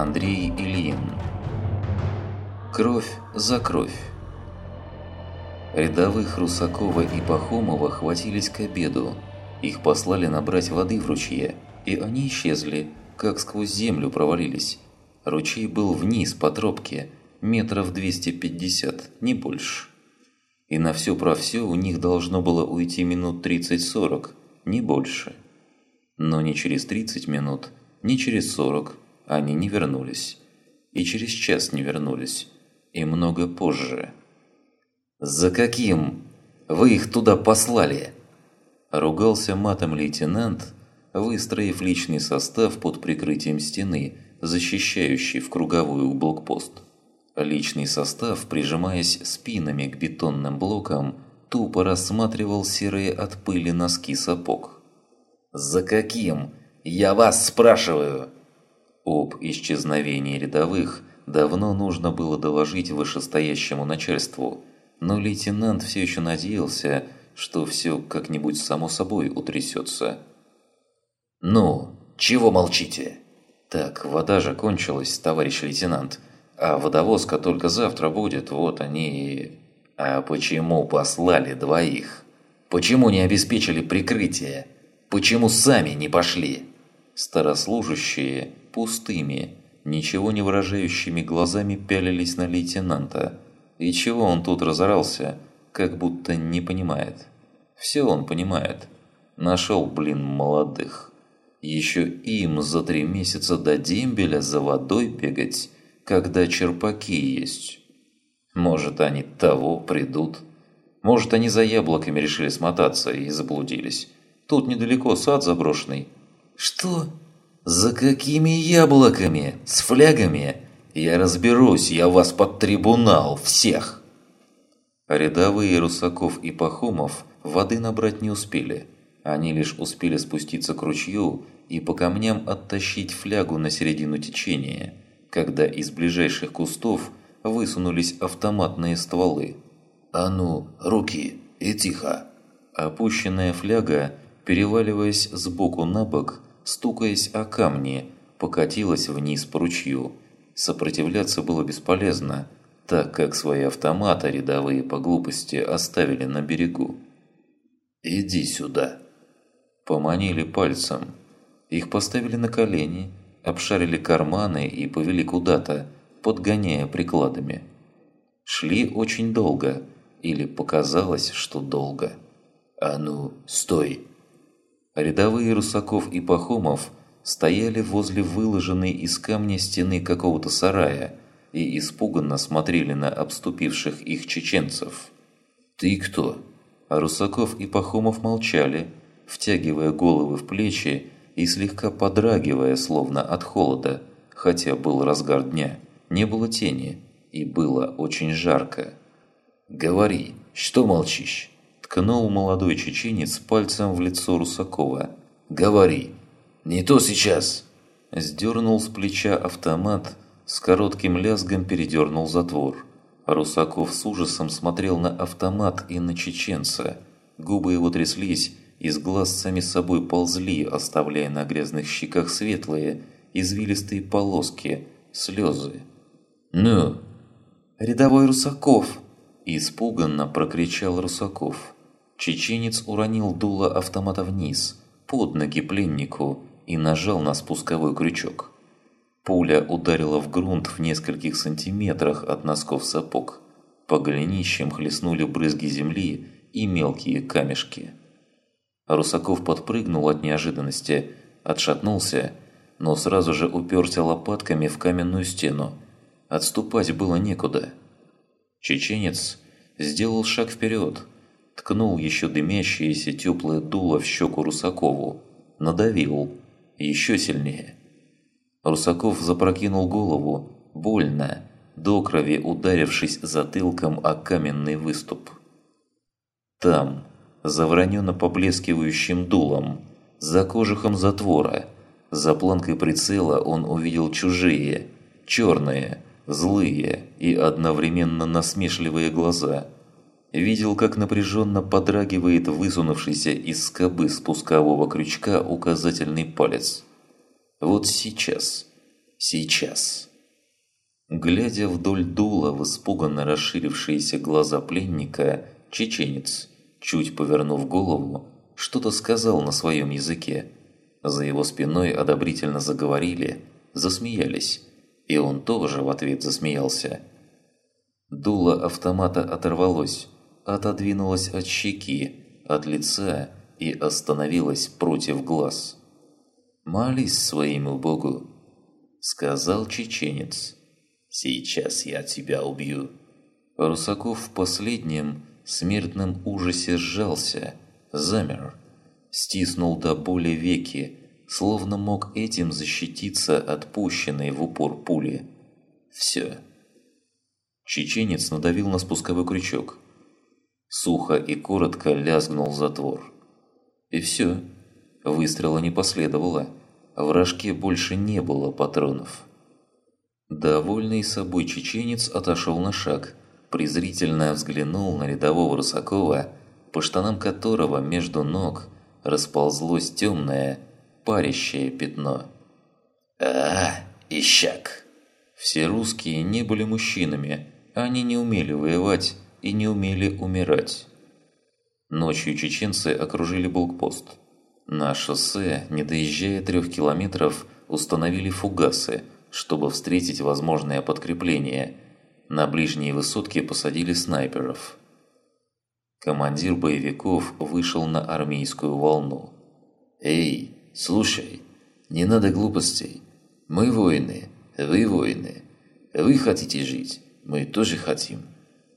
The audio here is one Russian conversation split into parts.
Андрей Ильин Кровь за кровь Рядовых Русакова и Пахомова хватились к обеду. Их послали набрать воды в ручье, и они исчезли, как сквозь землю провалились. Ручей был вниз по тропке, метров 250, не больше. И на все про все у них должно было уйти минут 30-40, не больше. Но ни через 30 минут, ни через 40 они не вернулись. И через час не вернулись. И много позже. «За каким? Вы их туда послали?» Ругался матом лейтенант, выстроив личный состав под прикрытием стены, защищающий в круговую блокпост. Личный состав, прижимаясь спинами к бетонным блокам, тупо рассматривал серые от пыли носки сапог. «За каким? Я вас спрашиваю!» Об исчезновении рядовых давно нужно было доложить вышестоящему начальству, но лейтенант все еще надеялся, что все как-нибудь само собой утрясется. «Ну, чего молчите?» «Так, вода же кончилась, товарищ лейтенант, а водовозка только завтра будет, вот они и...» «А почему послали двоих? Почему не обеспечили прикрытие? Почему сами не пошли?» Старослужащие пустыми, ничего не выражающими глазами пялились на лейтенанта. И чего он тут разорался, как будто не понимает. Все он понимает. Нашел, блин, молодых. Еще им за три месяца до дембеля за водой бегать, когда черпаки есть. Может, они того придут. Может, они за яблоками решили смотаться и заблудились. Тут недалеко сад заброшенный. Что? За какими яблоками? С флягами? Я разберусь, я вас под трибунал, всех. Рядовые Русаков и Пахомов воды набрать не успели. Они лишь успели спуститься к ручью и по камням оттащить флягу на середину течения, когда из ближайших кустов высунулись автоматные стволы. «А ну, руки и тихо!» Опущенная фляга, переваливаясь с боку на бок, стукаясь о камни, покатилась вниз по ручью. Сопротивляться было бесполезно, так как свои автоматы рядовые по глупости оставили на берегу. «Иди сюда!» Поманили пальцем. Их поставили на колени, обшарили карманы и повели куда-то, подгоняя прикладами. Шли очень долго, или показалось, что долго. «А ну, стой!» Рядовые Русаков и Пахомов стояли возле выложенной из камня стены какого-то сарая и испуганно смотрели на обступивших их чеченцев. «Ты кто?» А Русаков и Пахомов молчали, втягивая головы в плечи и слегка подрагивая, словно от холода, хотя был разгар дня не было тени, и было очень жарко. «Говори, что молчишь?» Ткнул молодой чеченец пальцем в лицо Русакова. «Говори! Не то сейчас!» Сдернул с плеча автомат, с коротким лязгом передернул затвор. Русаков с ужасом смотрел на автомат и на чеченца. Губы его тряслись, из глаз сами собой ползли, оставляя на грязных щеках светлые, извилистые полоски, слезы. «Ну?» «Рядовой Русаков!» Испуганно прокричал Русаков. Чеченец уронил дуло автомата вниз, под ноги пленнику, и нажал на спусковой крючок. Пуля ударила в грунт в нескольких сантиметрах от носков сапог. По голенищам хлестнули брызги земли и мелкие камешки. Русаков подпрыгнул от неожиданности, отшатнулся, но сразу же уперся лопатками в каменную стену, Отступать было некуда. Чеченец сделал шаг вперед, ткнул еще дымящееся теплое дуло в щеку Русакову, надавил, еще сильнее. Русаков запрокинул голову, больно, до крови ударившись затылком о каменный выступ. Там, за вороненно поблескивающим дулом, за кожухом затвора, за планкой прицела он увидел чужие, черные, злые и одновременно насмешливые глаза. Видел, как напряженно подрагивает высунувшийся из скобы спускового крючка указательный палец. Вот сейчас. Сейчас. Глядя вдоль дула в испуганно расширившиеся глаза пленника, чеченец, чуть повернув голову, что-то сказал на своем языке. За его спиной одобрительно заговорили, засмеялись, и он тоже в ответ засмеялся. Дуло автомата оторвалось, отодвинулось от щеки, от лица и остановилось против глаз. «Молись своему Богу», — сказал чеченец. «Сейчас я тебя убью». Русаков в последнем смертном ужасе сжался, замер, стиснул до боли веки, словно мог этим защититься от пущенной в упор пули. Все. Чеченец надавил на спусковой крючок. Сухо и коротко лязгнул затвор. И все. Выстрела не последовало. В рожке больше не было патронов. Довольный собой чеченец отошел на шаг, презрительно взглянул на рядового Русакова, по штанам которого между ног расползлось темное, парящее пятно. а ищак!» Все русские не были мужчинами, они не умели воевать и не умели умирать. Ночью чеченцы окружили блокпост. На шоссе, не доезжая трех километров, установили фугасы, чтобы встретить возможное подкрепление. На ближние высотки посадили снайперов. Командир боевиков вышел на армейскую волну. «Эй, слушай, не надо глупостей. Мы воины, вы воины. Вы хотите жить, мы тоже хотим.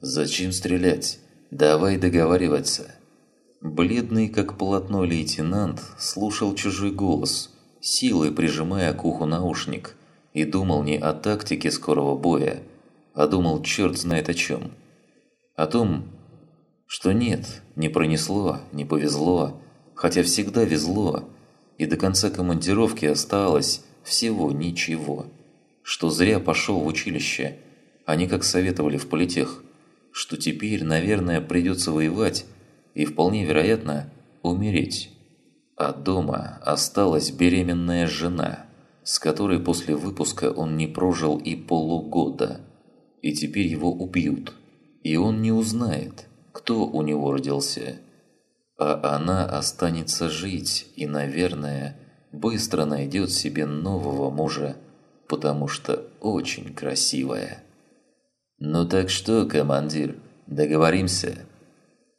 Зачем стрелять? Давай договариваться». Бледный как полотно лейтенант слушал чужой голос, силой прижимая к уху наушник, и думал не о тактике скорого боя, а думал черт знает о чем. О том, что нет, не пронесло, не повезло, хотя всегда везло, и до конца командировки осталось всего ничего. Что зря пошел в училище, они как советовали в политех, что теперь, наверное, придется воевать, и вполне вероятно умереть. А дома осталась беременная жена, с которой после выпуска он не прожил и полугода. И теперь его убьют. И он не узнает, кто у него родился. А она останется жить и, наверное, быстро найдет себе нового мужа, потому что очень красивая. «Ну так что, командир, договоримся?»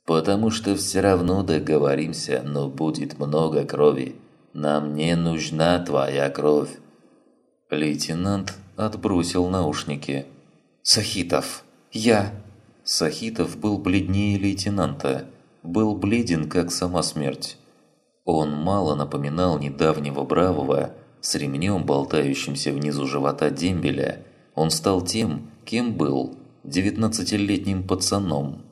Потому что все равно договоримся, но будет много крови. Нам не нужна твоя кровь. Лейтенант отбросил наушники. Сахитов, я... Сахитов был бледнее лейтенанта, был бледен, как сама смерть. Он мало напоминал недавнего бравого, с ремнем, болтающимся внизу живота дембеля. Он стал тем, кем был, девятнадцатилетним пацаном.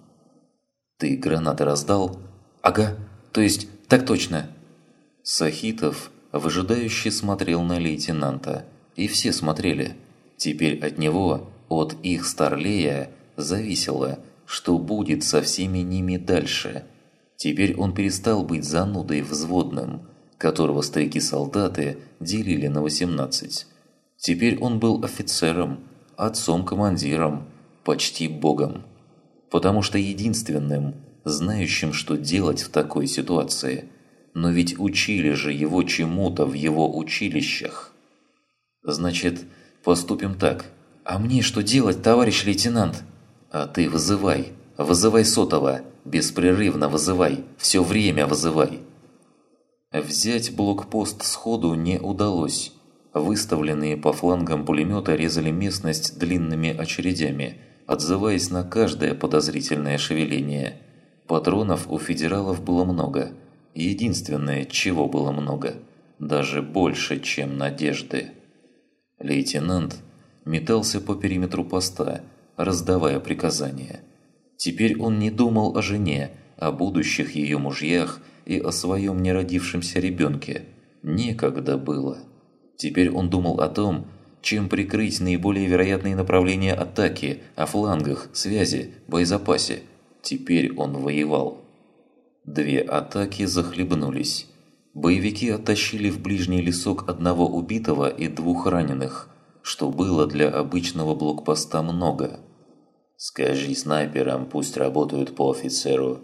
«Ты гранаты раздал?» «Ага, то есть, так точно». Сахитов выжидающе смотрел на лейтенанта. И все смотрели. Теперь от него, от их старлея, зависело, что будет со всеми ними дальше. Теперь он перестал быть занудой взводным, которого старики-солдаты делили на 18. Теперь он был офицером, отцом-командиром, почти богом потому что единственным, знающим, что делать в такой ситуации. Но ведь учили же его чему-то в его училищах. Значит, поступим так. А мне что делать, товарищ лейтенант? А ты вызывай, вызывай сотого, беспрерывно вызывай, все время вызывай. Взять блокпост сходу не удалось. Выставленные по флангам пулемета резали местность длинными очередями – отзываясь на каждое подозрительное шевеление. Патронов у федералов было много. Единственное, чего было много, даже больше, чем надежды. Лейтенант метался по периметру поста, раздавая приказания. Теперь он не думал о жене, о будущих ее мужьях и о своем неродившемся ребенке. Некогда было. Теперь он думал о том, чем прикрыть наиболее вероятные направления атаки, о флангах, связи, боезапасе. Теперь он воевал. Две атаки захлебнулись. Боевики оттащили в ближний лесок одного убитого и двух раненых. что было для обычного блокпоста много. «Скажи снайперам, пусть работают по офицеру».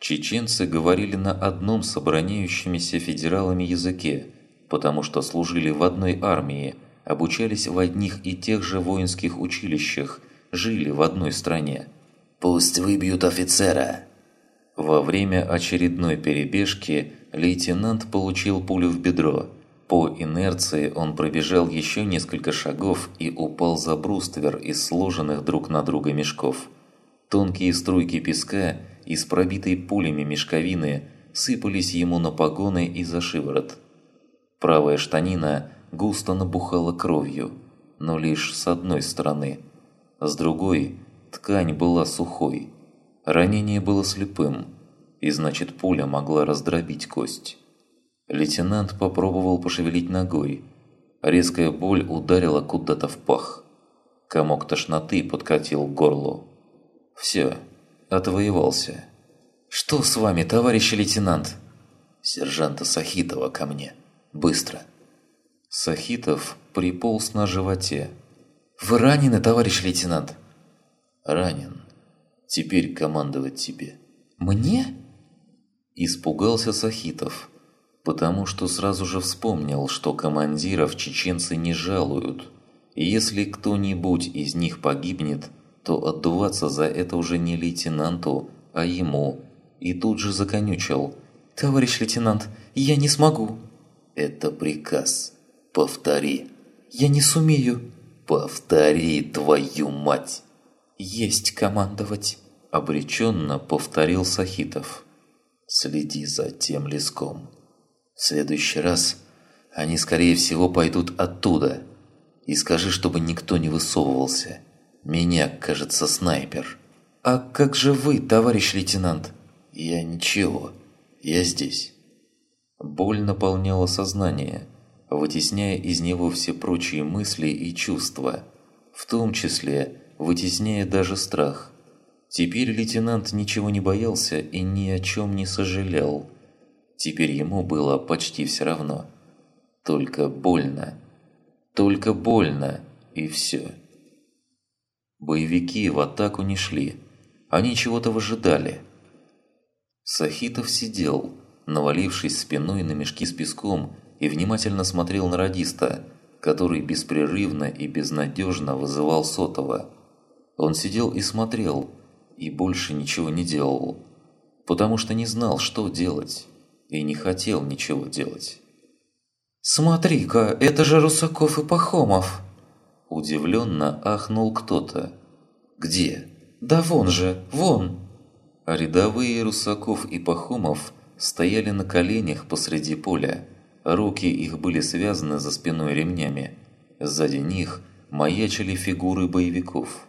Чеченцы говорили на одном с обороняющимися федералами языке, потому что служили в одной армии, обучались в одних и тех же воинских училищах, жили в одной стране. «Пусть выбьют офицера!» Во время очередной перебежки лейтенант получил пулю в бедро – по инерции он пробежал еще несколько шагов и упал за бруствер из сложенных друг на друга мешков. Тонкие струйки песка из пробитой пулями мешковины сыпались ему на погоны и за шиворот. Правая штанина густо набухала кровью, но лишь с одной стороны. С другой ткань была сухой. Ранение было слепым, и значит пуля могла раздробить кость. Лейтенант попробовал пошевелить ногой. Резкая боль ударила куда-то в пах. Комок тошноты подкатил к горлу. «Все, отвоевался». «Что с вами, товарищ лейтенант?» «Сержанта Сахитова ко мне. Быстро». Сахитов приполз на животе. «Вы ранены, товарищ лейтенант?» «Ранен. Теперь командовать тебе». «Мне?» Испугался Сахитов потому что сразу же вспомнил, что командиров чеченцы не жалуют. Если кто-нибудь из них погибнет, то отдуваться за это уже не лейтенанту, а ему. И тут же законючил. «Товарищ лейтенант, я не смогу!» «Это приказ. Повтори!» «Я не сумею!» «Повтори, твою мать!» «Есть командовать!» Обреченно повторил Сахитов. «Следи за тем леском!» В следующий раз они, скорее всего, пойдут оттуда. И скажи, чтобы никто не высовывался. Меня, кажется, снайпер. А как же вы, товарищ лейтенант? Я ничего. Я здесь. Боль наполняла сознание, вытесняя из него все прочие мысли и чувства, в том числе вытесняя даже страх. Теперь лейтенант ничего не боялся и ни о чем не сожалел. Теперь ему было почти все равно. Только больно. Только больно, и все. Боевики в атаку не шли. Они чего-то выжидали. Сахитов сидел, навалившись спиной на мешки с песком, и внимательно смотрел на радиста, который беспрерывно и безнадежно вызывал сотого. Он сидел и смотрел, и больше ничего не делал, потому что не знал, что делать и не хотел ничего делать. «Смотри-ка, это же Русаков и Пахомов!» Удивленно ахнул кто-то. «Где?» «Да вон же, вон!» Рядовые Русаков и Пахомов стояли на коленях посреди поля. Руки их были связаны за спиной ремнями. Сзади них маячили фигуры боевиков.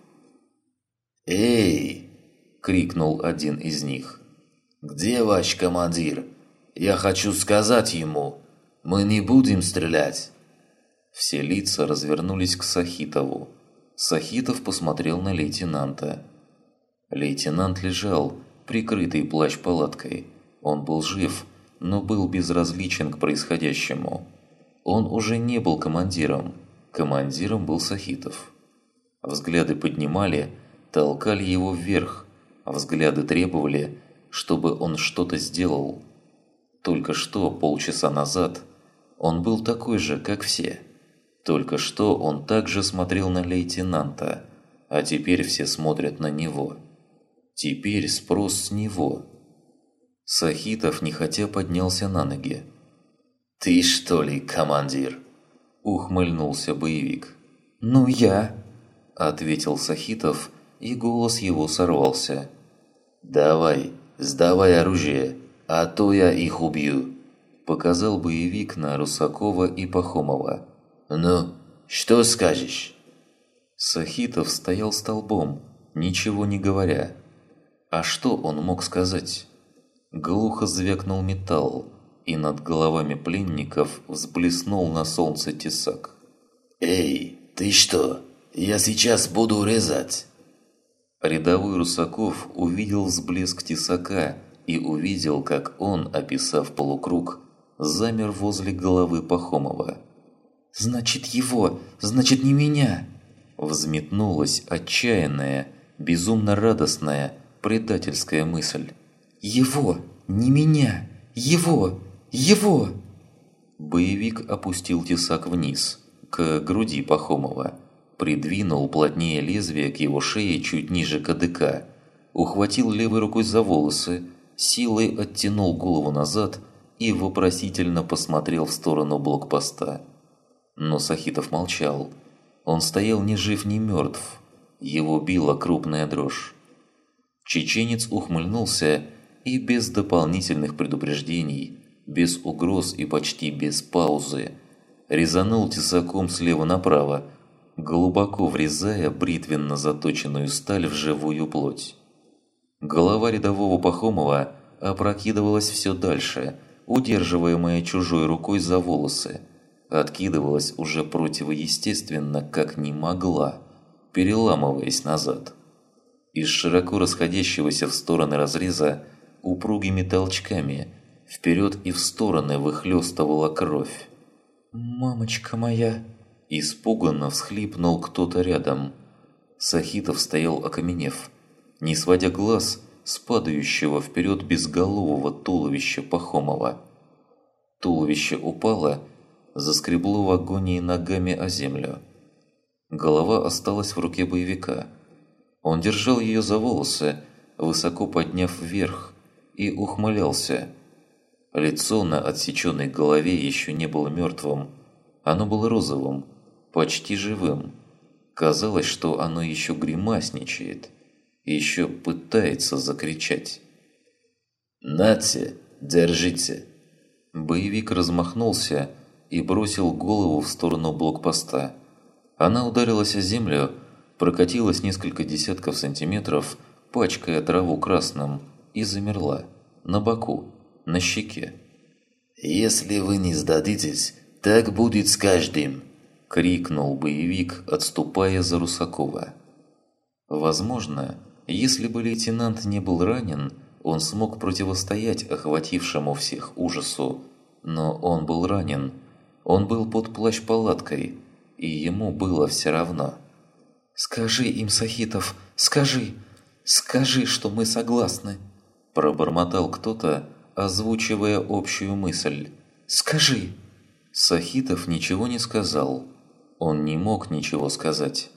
«Эй!» – крикнул один из них. «Где ваш командир? Я хочу сказать ему, мы не будем стрелять. Все лица развернулись к Сахитову. Сахитов посмотрел на лейтенанта. Лейтенант лежал, прикрытый плащ-палаткой. Он был жив, но был безразличен к происходящему. Он уже не был командиром. Командиром был Сахитов. Взгляды поднимали, толкали его вверх, взгляды требовали, чтобы он что-то сделал. Только что, полчаса назад, он был такой же, как все. Только что он также смотрел на лейтенанта, а теперь все смотрят на него. Теперь спрос с него. Сахитов нехотя поднялся на ноги. «Ты что ли, командир?» Ухмыльнулся боевик. «Ну я», – ответил Сахитов, и голос его сорвался. «Давай, сдавай оружие, а то я их убью», – показал боевик на Русакова и Пахомова. «Ну, что скажешь?» Сахитов стоял столбом, ничего не говоря. А что он мог сказать? Глухо звякнул металл, и над головами пленников взблеснул на солнце тесак. «Эй, ты что? Я сейчас буду резать!» Рядовой Русаков увидел взблеск тесака и увидел, как он, описав полукруг, замер возле головы Пахомова. Значит, его, значит, не меня!» Взметнулась отчаянная, безумно радостная, предательская мысль. «Его, не меня! Его! Его!» Боевик опустил тесак вниз, к груди Пахомова, придвинул плотнее лезвие к его шее чуть ниже кадыка, ухватил левой рукой за волосы, силой оттянул голову назад и вопросительно посмотрел в сторону блокпоста. Но Сахитов молчал. Он стоял ни жив, ни мертв. Его била крупная дрожь. Чеченец ухмыльнулся и без дополнительных предупреждений, без угроз и почти без паузы, резанул тесаком слева направо, глубоко врезая бритвенно заточенную сталь в живую плоть. Голова рядового Пахомова опрокидывалась все дальше, удерживаемая чужой рукой за волосы, откидывалась уже противоестественно, как не могла, переламываясь назад. Из широко расходящегося в стороны разреза упругими толчками вперед и в стороны выхлестывала кровь. «Мамочка моя!» Испуганно всхлипнул кто-то рядом. Сахитов стоял окаменев, не сводя глаз с падающего вперед безголового туловища Пахомова. Туловище упало, заскребло в агонии ногами о землю. Голова осталась в руке боевика. Он держал ее за волосы, высоко подняв вверх, и ухмылялся. Лицо на отсеченной голове еще не было мертвым, оно было розовым, почти живым. Казалось, что оно еще гримасничает, еще пытается закричать. «Нате, держите!» Боевик размахнулся и бросил голову в сторону блокпоста. Она ударилась о землю, прокатилась несколько десятков сантиметров, пачкая траву красным, и замерла, на боку, на щеке. «Если вы не сдадитесь, так будет с каждым!» – крикнул боевик, отступая за Русакова. Возможно, если бы лейтенант не был ранен, он смог противостоять охватившему всех ужасу, но он был ранен, он был под плащ-палаткой, и ему было все равно. «Скажи им, Сахитов, скажи, скажи, что мы согласны!» Пробормотал кто-то, озвучивая общую мысль. «Скажи!» Сахитов ничего не сказал. Он не мог ничего сказать.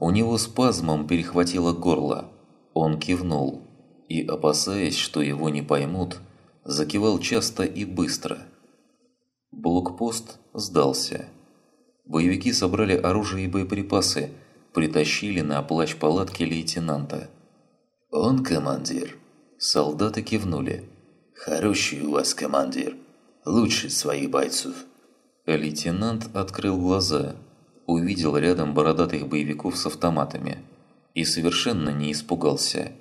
У него спазмом перехватило горло. Он кивнул и, опасаясь, что его не поймут, закивал часто и быстро. Блокпост сдался. Боевики собрали оружие и боеприпасы, притащили на плащ палатки лейтенанта. «Он командир». Солдаты кивнули. «Хороший у вас командир. Лучше своих бойцов». Лейтенант открыл глаза, увидел рядом бородатых боевиков с автоматами и совершенно не испугался.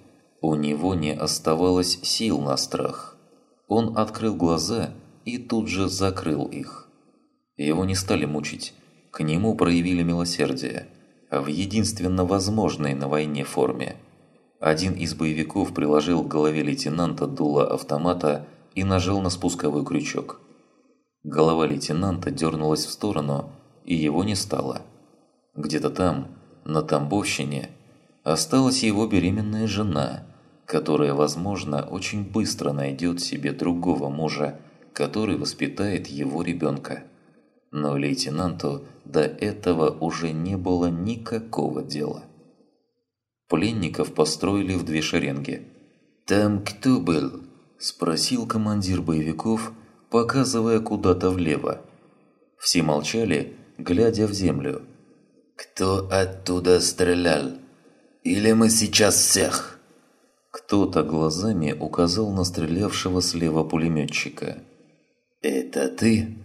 У него не оставалось сил на страх. Он открыл глаза и тут же закрыл их. Его не стали мучить, к нему проявили милосердие, в единственно возможной на войне форме. Один из боевиков приложил к голове лейтенанта дуло автомата и нажал на спусковой крючок. Голова лейтенанта дернулась в сторону, и его не стало. Где-то там, на Тамбовщине, осталась его беременная жена, которая, возможно, очень быстро найдет себе другого мужа, который воспитает его ребенка. Но лейтенанту до этого уже не было никакого дела. Пленников построили в две шеренги. «Там кто был?» – спросил командир боевиков, показывая куда-то влево. Все молчали, глядя в землю. «Кто оттуда стрелял? Или мы сейчас всех?» Кто-то глазами указал на стрелявшего слева пулеметчика. «Это ты?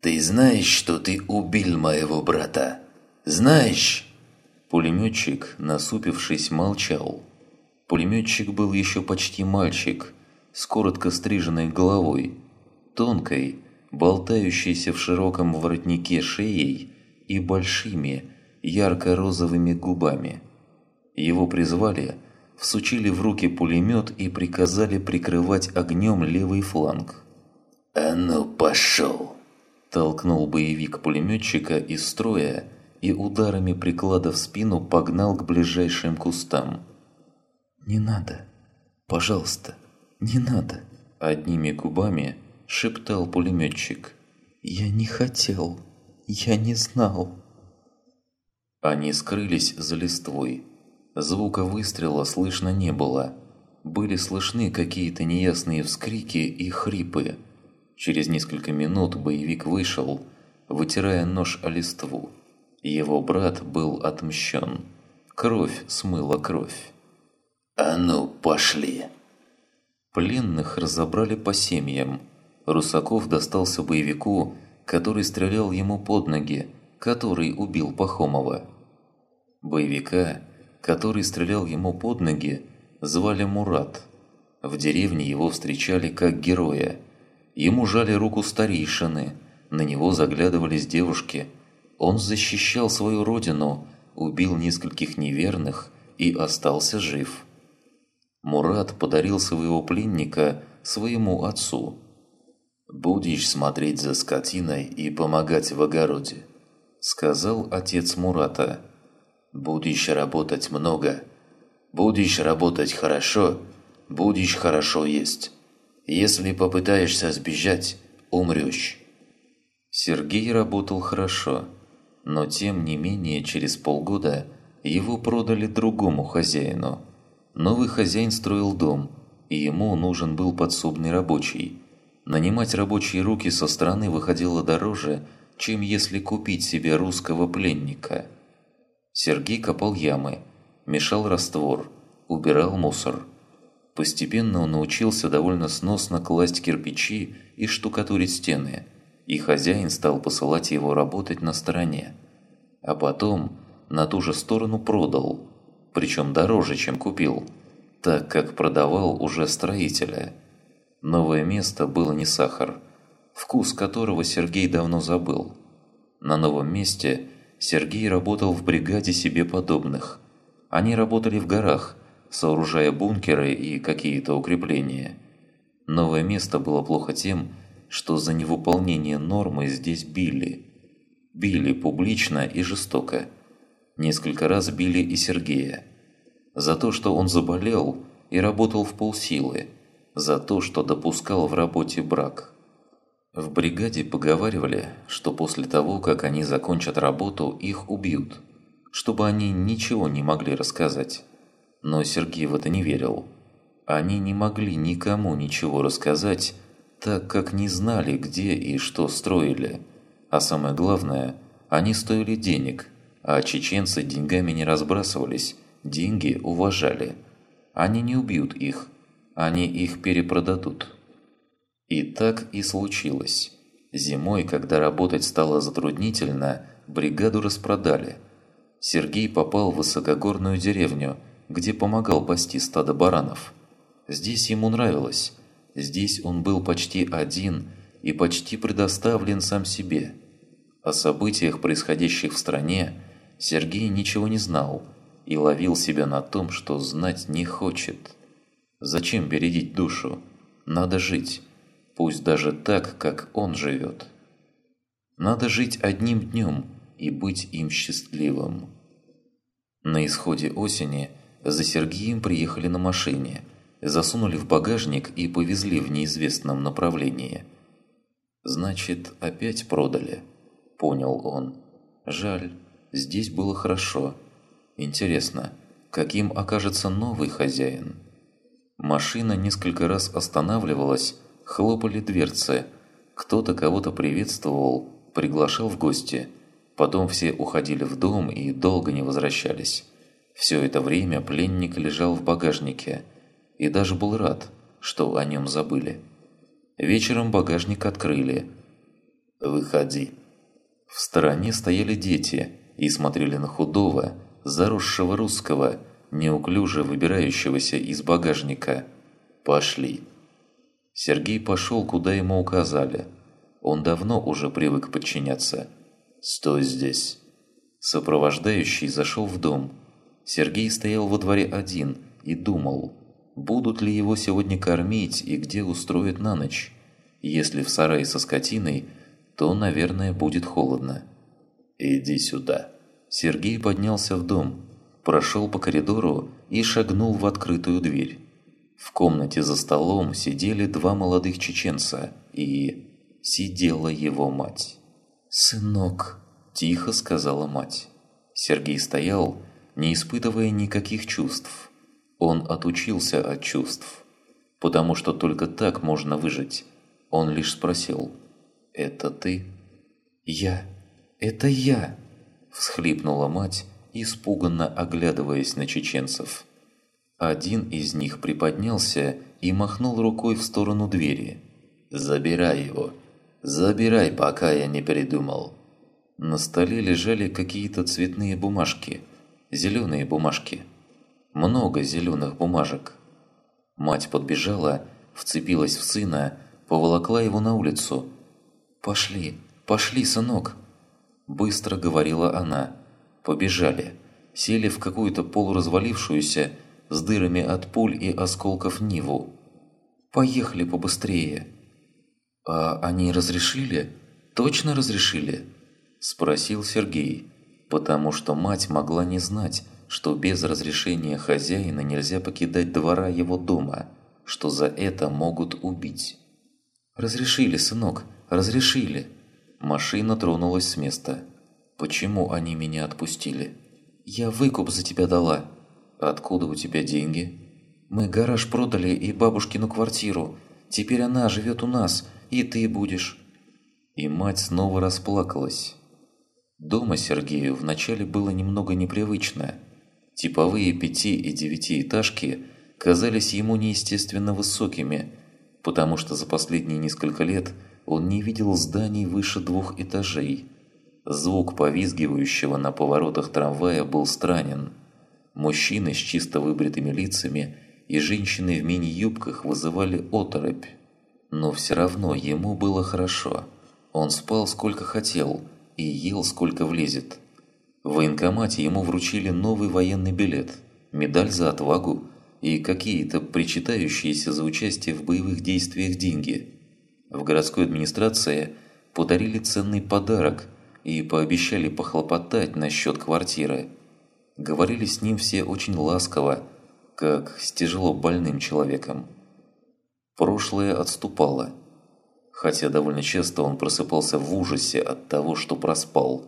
Ты знаешь, что ты убил моего брата? Знаешь?» Пулеметчик, насупившись, молчал. Пулеметчик был еще почти мальчик, с коротко стриженной головой, тонкой, болтающейся в широком воротнике шеей и большими, ярко-розовыми губами. Его призвали, всучили в руки пулемет и приказали прикрывать огнем левый фланг. «А ну пошел! Толкнул боевик пулеметчика из строя и ударами приклада в спину погнал к ближайшим кустам. «Не надо! Пожалуйста, не надо!» Одними губами шептал пулеметчик. «Я не хотел, я не знал!» Они скрылись за листвой. Звука выстрела слышно не было. Были слышны какие-то неясные вскрики и хрипы. Через несколько минут боевик вышел, вытирая нож о листву. Его брат был отмщен. Кровь смыла кровь. «А ну, пошли!» Пленных разобрали по семьям. Русаков достался боевику, который стрелял ему под ноги, который убил Пахомова. Боевика, который стрелял ему под ноги, звали Мурат. В деревне его встречали как героя. Ему жали руку старейшины, на него заглядывались девушки. Он защищал свою родину, убил нескольких неверных и остался жив. Мурат подарил своего пленника своему отцу. «Будешь смотреть за скотиной и помогать в огороде», – сказал отец Мурата. Будешь работать много, будешь работать хорошо, будешь хорошо есть. Если попытаешься сбежать, умрешь. Сергей работал хорошо, но тем не менее через полгода его продали другому хозяину. Новый хозяин строил дом, и ему нужен был подсобный рабочий. Нанимать рабочие руки со стороны выходило дороже, чем если купить себе русского пленника – Сергей копал ямы, мешал раствор, убирал мусор. Постепенно он научился довольно сносно класть кирпичи и штукатурить стены, и хозяин стал посылать его работать на стороне. А потом на ту же сторону продал, причем дороже, чем купил, так как продавал уже строителя. Новое место было не сахар, вкус которого Сергей давно забыл. На новом месте – Сергей работал в бригаде себе подобных. Они работали в горах, сооружая бункеры и какие-то укрепления. Новое место было плохо тем, что за невыполнение нормы здесь били. Били публично и жестоко. Несколько раз били и Сергея. За то, что он заболел и работал в полсилы. За то, что допускал в работе брак. В бригаде поговаривали, что после того, как они закончат работу, их убьют, чтобы они ничего не могли рассказать. Но Сергей в это не верил. Они не могли никому ничего рассказать, так как не знали, где и что строили. А самое главное, они стоили денег, а чеченцы деньгами не разбрасывались, деньги уважали. Они не убьют их, они их перепродадут. И так и случилось. Зимой, когда работать стало затруднительно, бригаду распродали. Сергей попал в высокогорную деревню, где помогал пасти стадо баранов. Здесь ему нравилось. Здесь он был почти один и почти предоставлен сам себе. О событиях, происходящих в стране, Сергей ничего не знал и ловил себя на том, что знать не хочет. Зачем бередить душу? Надо жить пусть даже так, как он живет. Надо жить одним днем и быть им счастливым. На исходе осени за Сергеем приехали на машине, засунули в багажник и повезли в неизвестном направлении. «Значит, опять продали?» – понял он. «Жаль, здесь было хорошо. Интересно, каким окажется новый хозяин?» Машина несколько раз останавливалась, Хлопали дверцы. Кто-то кого-то приветствовал, приглашал в гости. Потом все уходили в дом и долго не возвращались. Все это время пленник лежал в багажнике и даже был рад, что о нем забыли. Вечером багажник открыли. «Выходи». В стороне стояли дети и смотрели на худого, заросшего русского, неуклюже выбирающегося из багажника. «Пошли». Сергей пошел, куда ему указали. Он давно уже привык подчиняться. «Стой здесь!» Сопровождающий зашел в дом. Сергей стоял во дворе один и думал, будут ли его сегодня кормить и где устроят на ночь. Если в сарае со скотиной, то, наверное, будет холодно. «Иди сюда». Сергей поднялся в дом, прошел по коридору и шагнул в открытую дверь. В комнате за столом сидели два молодых чеченца и... сидела его мать. «Сынок», – тихо сказала мать. Сергей стоял, не испытывая никаких чувств. Он отучился от чувств, потому что только так можно выжить. Он лишь спросил «Это ты?» «Я! Это я!» – всхлипнула мать, испуганно оглядываясь на чеченцев. Один из них приподнялся и махнул рукой в сторону двери. «Забирай его! Забирай, пока я не передумал!» На столе лежали какие-то цветные бумажки, зеленые бумажки. Много зеленых бумажек. Мать подбежала, вцепилась в сына, поволокла его на улицу. «Пошли, пошли, сынок!» Быстро говорила она. Побежали. Сели в какую-то полуразвалившуюся, с дырами от пуль и осколков Ниву. «Поехали побыстрее!» «А они разрешили? Точно разрешили?» Спросил Сергей, потому что мать могла не знать, что без разрешения хозяина нельзя покидать двора его дома, что за это могут убить. «Разрешили, сынок, разрешили!» Машина тронулась с места. «Почему они меня отпустили?» «Я выкуп за тебя дала». «Откуда у тебя деньги?» «Мы гараж продали и бабушкину квартиру. Теперь она живет у нас, и ты будешь». И мать снова расплакалась. Дома Сергею вначале было немного непривычно. Типовые пяти- и девятиэтажки казались ему неестественно высокими, потому что за последние несколько лет он не видел зданий выше двух этажей. Звук повизгивающего на поворотах трамвая был странен. Мужчины с чисто выбритыми лицами и женщины в мини-юбках вызывали оторопь. Но все равно ему было хорошо. Он спал сколько хотел – и ел сколько влезет. В военкомате ему вручили новый военный билет, медаль за отвагу и какие-то причитающиеся за участие в боевых действиях деньги. В городской администрации подарили ценный подарок и пообещали похлопотать насчет квартиры. Говорили с ним все очень ласково, как с тяжело больным человеком. Прошлое отступало – хотя довольно часто он просыпался в ужасе от того, что проспал,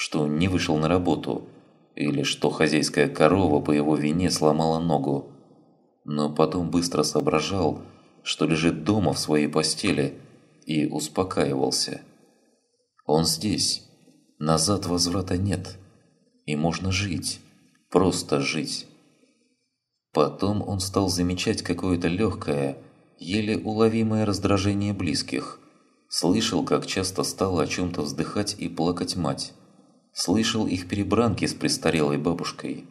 что не вышел на работу, или что хозяйская корова по его вине сломала ногу. Но потом быстро соображал, что лежит дома в своей постели, и успокаивался. Он здесь, назад возврата нет, и можно жить, просто жить. Потом он стал замечать какое-то легкое, еле уловимое раздражение близких. Слышал, как часто стала о чем-то вздыхать и плакать мать. Слышал их перебранки с престарелой бабушкой.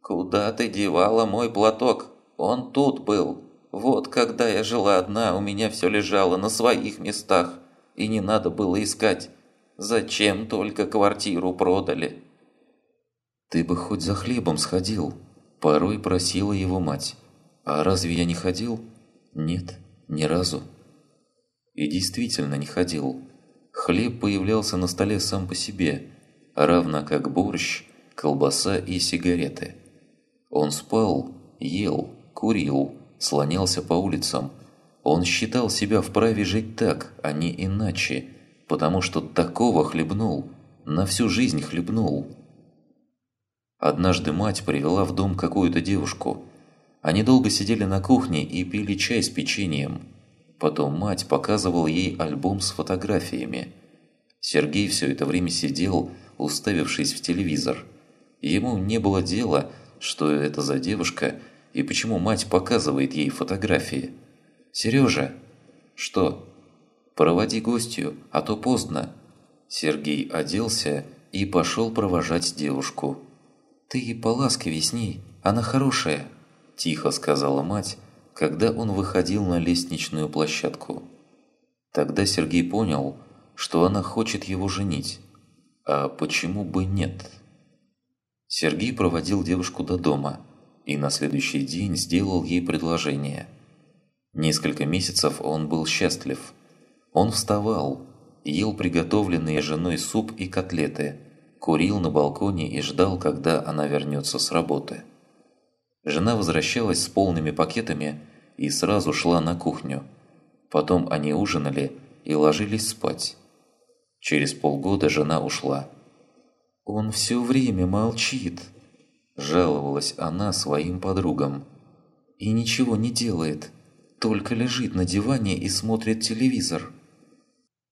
«Куда ты девала мой платок? Он тут был. Вот когда я жила одна, у меня все лежало на своих местах, и не надо было искать. Зачем только квартиру продали?» «Ты бы хоть за хлебом сходил», – порой просила его мать. «А разве я не ходил?» Нет, ни разу. И действительно не ходил. Хлеб появлялся на столе сам по себе, равно как борщ, колбаса и сигареты. Он спал, ел, курил, слонялся по улицам. Он считал себя вправе жить так, а не иначе, потому что такого хлебнул, на всю жизнь хлебнул. Однажды мать привела в дом какую-то девушку – они долго сидели на кухне и пили чай с печеньем. Потом мать показывала ей альбом с фотографиями. Сергей все это время сидел, уставившись в телевизор. Ему не было дела, что это за девушка и почему мать показывает ей фотографии. «Сережа!» «Что?» «Проводи гостью, а то поздно». Сергей оделся и пошел провожать девушку. «Ты поласковей с ней, она хорошая». – тихо сказала мать, когда он выходил на лестничную площадку. Тогда Сергей понял, что она хочет его женить. А почему бы нет? Сергей проводил девушку до дома и на следующий день сделал ей предложение. Несколько месяцев он был счастлив. Он вставал, ел приготовленные женой суп и котлеты, курил на балконе и ждал, когда она вернется с работы. Жена возвращалась с полными пакетами и сразу шла на кухню. Потом они ужинали и ложились спать. Через полгода жена ушла. «Он все время молчит», – жаловалась она своим подругам. «И ничего не делает, только лежит на диване и смотрит телевизор».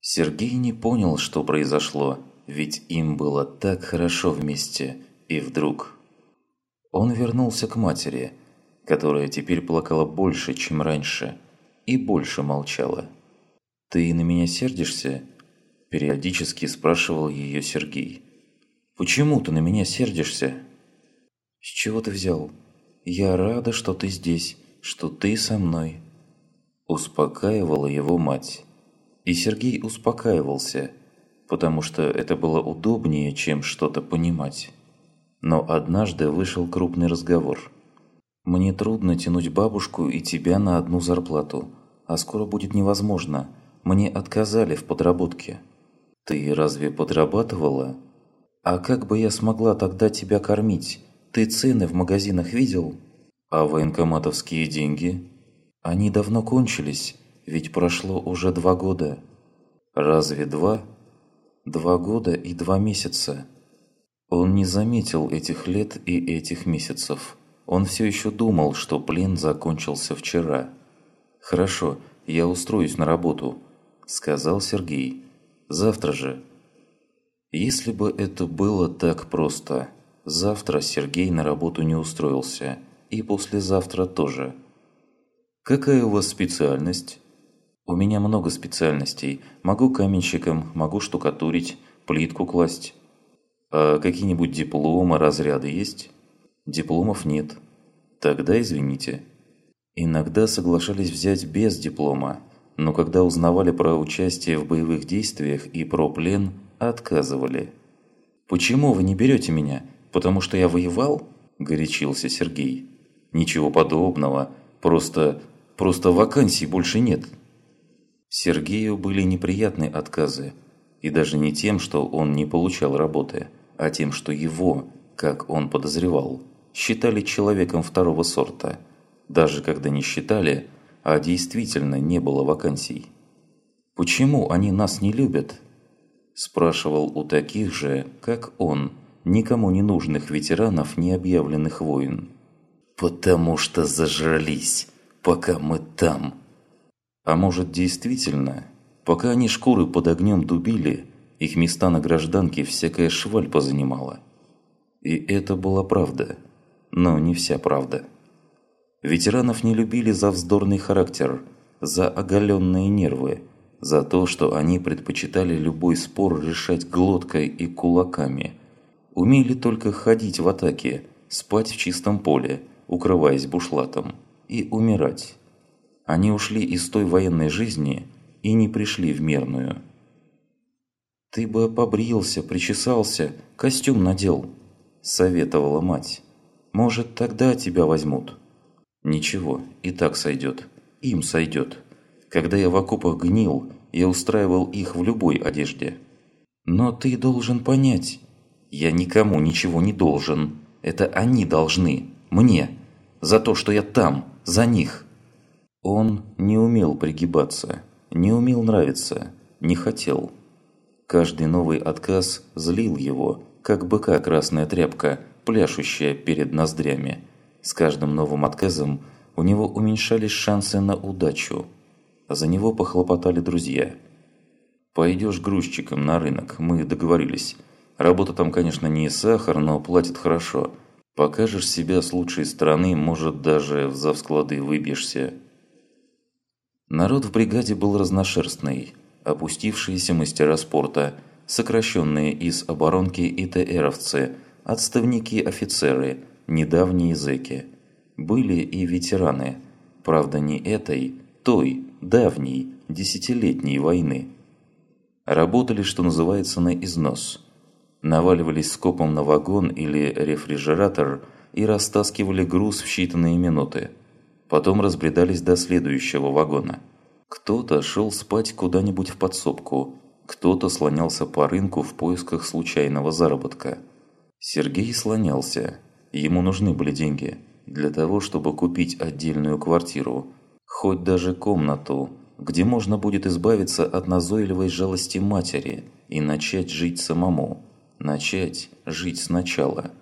Сергей не понял, что произошло, ведь им было так хорошо вместе, и вдруг... Он вернулся к матери, которая теперь плакала больше, чем раньше, и больше молчала. «Ты на меня сердишься?» – периодически спрашивал ее Сергей. «Почему ты на меня сердишься?» «С чего ты взял? Я рада, что ты здесь, что ты со мной», – успокаивала его мать. И Сергей успокаивался, потому что это было удобнее, чем что-то понимать. Но однажды вышел крупный разговор. «Мне трудно тянуть бабушку и тебя на одну зарплату, а скоро будет невозможно. Мне отказали в подработке». «Ты разве подрабатывала?» «А как бы я смогла тогда тебя кормить? Ты цены в магазинах видел?» «А военкоматовские деньги?» «Они давно кончились, ведь прошло уже два года». «Разве два?» «Два года и два месяца». Он не заметил этих лет и этих месяцев. Он все еще думал, что плен закончился вчера. «Хорошо, я устроюсь на работу», – сказал Сергей. «Завтра же». Если бы это было так просто. Завтра Сергей на работу не устроился. И послезавтра тоже. «Какая у вас специальность?» «У меня много специальностей. Могу каменщиком, могу штукатурить, плитку класть». А какие-нибудь дипломы, разряды есть? Дипломов нет. Тогда извините. Иногда соглашались взять без диплома, но когда узнавали про участие в боевых действиях и про плен, отказывали. «Почему вы не берете меня? Потому что я воевал?» – горячился Сергей. «Ничего подобного. Просто... просто вакансий больше нет». Сергею были неприятны отказы. И даже не тем, что он не получал работы – а тем, что его, как он подозревал, считали человеком второго сорта, даже когда не считали, а действительно не было вакансий. «Почему они нас не любят?» – спрашивал у таких же, как он, никому не нужных ветеранов необъявленных войн. «Потому что зажрались, пока мы там». А может действительно, пока они шкуры под огнем дубили – их места на гражданке всякая шваль позанимала. И это была правда, но не вся правда. Ветеранов не любили за вздорный характер, за оголенные нервы, за то, что они предпочитали любой спор решать глоткой и кулаками. Умели только ходить в атаке, спать в чистом поле, укрываясь бушлатом, и умирать. Они ушли из той военной жизни и не пришли в мирную. «Ты бы побрился, причесался, костюм надел», – советовала мать. «Может, тогда тебя возьмут». «Ничего, и так сойдет. Им сойдет. Когда я в окопах гнил, я устраивал их в любой одежде». «Но ты должен понять». «Я никому ничего не должен. Это они должны. Мне. За то, что я там. За них». Он не умел пригибаться, не умел нравиться, не хотел. Каждый новый отказ злил его, как быка красная тряпка, пляшущая перед ноздрями. С каждым новым отказом у него уменьшались шансы на удачу. А за него похлопотали друзья. «Пойдешь грузчиком на рынок, мы договорились. Работа там, конечно, не сахар, но платят хорошо. Покажешь себя с лучшей стороны, может, даже в завсклады выбьешься». Народ в бригаде был разношерстный – опустившиеся мастера спорта, сокращенные из оборонки ИТРовцы, отставники-офицеры, недавние зэки. Были и ветераны, правда не этой, той, давней, десятилетней войны. Работали, что называется, на износ. Наваливались скопом на вагон или рефрижератор и растаскивали груз в считанные минуты. Потом разбредались до следующего вагона – кто-то шел спать куда-нибудь в подсобку, Кто-то слонялся по рынку в поисках случайного заработка. Сергей слонялся. Ему нужны были деньги для того, чтобы купить отдельную квартиру, хоть даже комнату, где можно будет избавиться от назойливой жалости матери и начать жить самому, начать жить сначала.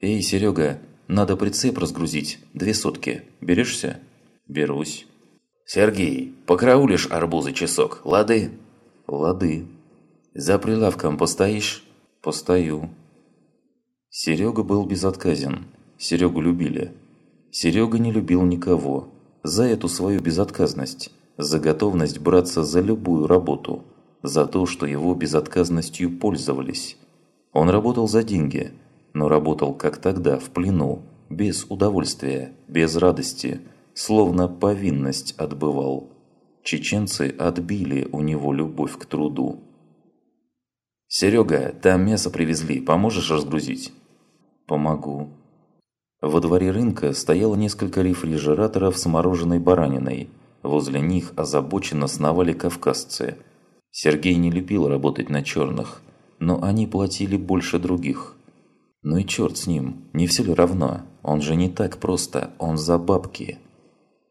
«Эй, Серега, надо прицеп разгрузить, две сотки. Берешься?» «Берусь». «Сергей, покраулишь арбузы часок, лады?» «Лады». «За прилавком постоишь?» «Постою». Серега был безотказен. Серегу любили. Серега не любил никого. За эту свою безотказность, за готовность браться за любую работу, за то, что его безотказностью пользовались. Он работал за деньги, но работал как тогда, в плену, без удовольствия, без радости, словно повинность отбывал. Чеченцы отбили у него любовь к труду. «Серега, там мясо привезли, поможешь разгрузить?» «Помогу». Во дворе рынка стояло несколько рефрижераторов с мороженой бараниной. Возле них озабоченно сновали кавказцы. Сергей не любил работать на черных, но они платили больше других. Ну и черт с ним, не все ли равно? Он же не так просто, он за бабки.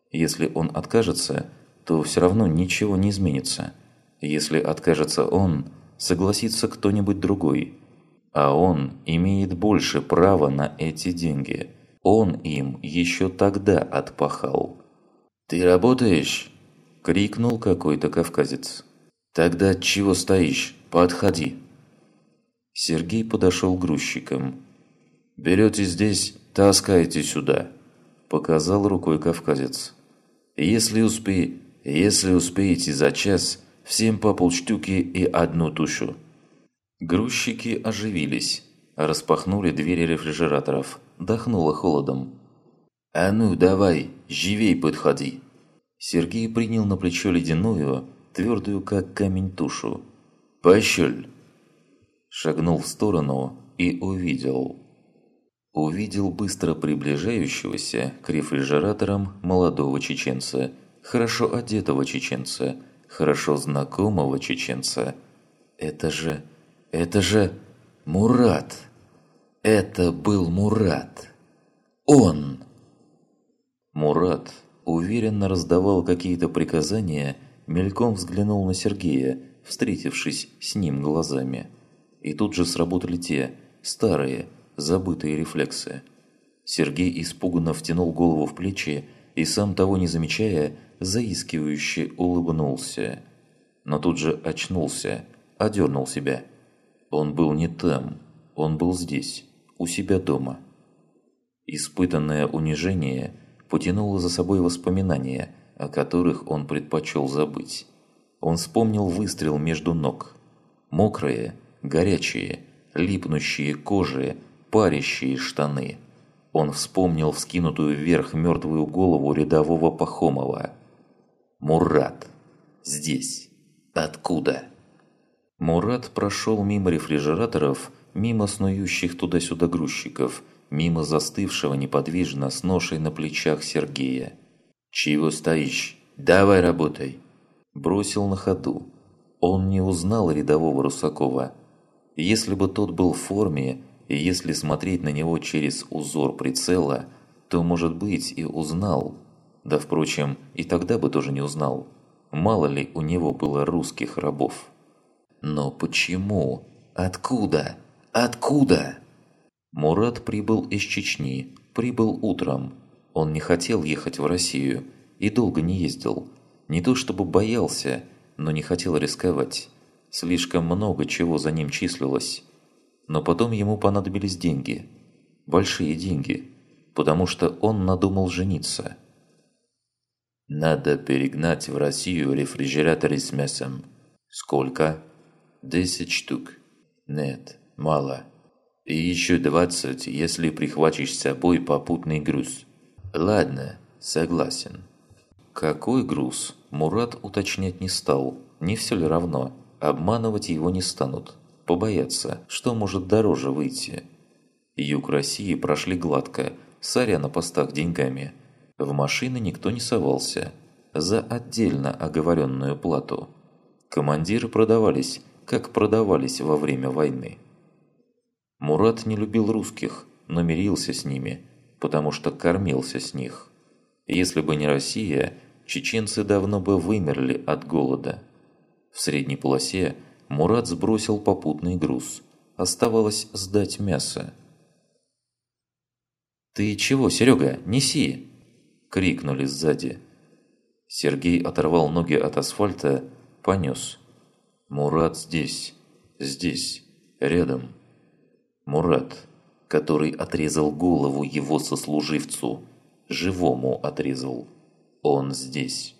Если он откажется, то все равно ничего не изменится. Если откажется он, согласится кто-нибудь другой. А он имеет больше права на эти деньги. Он им еще тогда отпахал. «Ты работаешь?» – крикнул какой-то кавказец. «Тогда чего стоишь? Подходи!» Сергей подошел к грузчикам. «Берете здесь, таскаете сюда», – показал рукой кавказец. «Если, успе... Если успеете за час, всем по полштуки и одну тушу». Грузчики оживились, распахнули двери рефрижераторов, дохнуло холодом. «А ну, давай, живей подходи!» Сергей принял на плечо ледяную, твердую как камень тушу. «Пощель!» Шагнул в сторону и увидел. Увидел быстро приближающегося к рефрижераторам молодого чеченца, хорошо одетого чеченца, хорошо знакомого чеченца. Это же... это же... Мурат! Это был Мурат! Он! Мурат уверенно раздавал какие-то приказания, мельком взглянул на Сергея, встретившись с ним глазами. И тут же сработали те, старые, забытые рефлексы. Сергей испуганно втянул голову в плечи и, сам того не замечая, заискивающе улыбнулся. Но тут же очнулся, одернул себя. Он был не там, он был здесь, у себя дома. Испытанное унижение потянуло за собой воспоминания, о которых он предпочел забыть. Он вспомнил выстрел между ног. Мокрые, горячие, липнущие кожи, парящие штаны. Он вспомнил вскинутую вверх мертвую голову рядового Пахомова. «Мурат! Здесь! Откуда?» Мурат прошел мимо рефрижераторов, мимо снующих туда-сюда грузчиков, мимо застывшего неподвижно с ношей на плечах Сергея. «Чего стоишь? Давай работай!» Бросил на ходу. Он не узнал рядового Русакова. Если бы тот был в форме, и если смотреть на него через узор прицела, то, может быть, и узнал. Да, впрочем, и тогда бы тоже не узнал. Мало ли у него было русских рабов. Но почему? Откуда? Откуда? Мурат прибыл из Чечни, прибыл утром. Он не хотел ехать в Россию и долго не ездил. Не то чтобы боялся, но не хотел рисковать. Слишком много чего за ним числилось. Но потом ему понадобились деньги. Большие деньги. Потому что он надумал жениться. «Надо перегнать в Россию рефрижераторы с мясом». «Сколько?» «Десять штук». «Нет, мало». И еще двадцать, если прихватишь с собой попутный груз. Ладно, согласен. Какой груз? Мурат уточнять не стал. Не все ли равно? Обманывать его не станут. Побоятся, что может дороже выйти. Юг России прошли гладко, соря на постах деньгами. В машины никто не совался. За отдельно оговоренную плату. Командиры продавались, как продавались во время войны. Мурат не любил русских, но мирился с ними, потому что кормился с них. Если бы не Россия, чеченцы давно бы вымерли от голода. В средней полосе Мурат сбросил попутный груз. Оставалось сдать мясо. «Ты чего, Серега? Неси!» – крикнули сзади. Сергей оторвал ноги от асфальта, понес. «Мурат здесь, здесь, рядом». Мурат, который отрезал голову его сослуживцу, живому отрезал. Он здесь.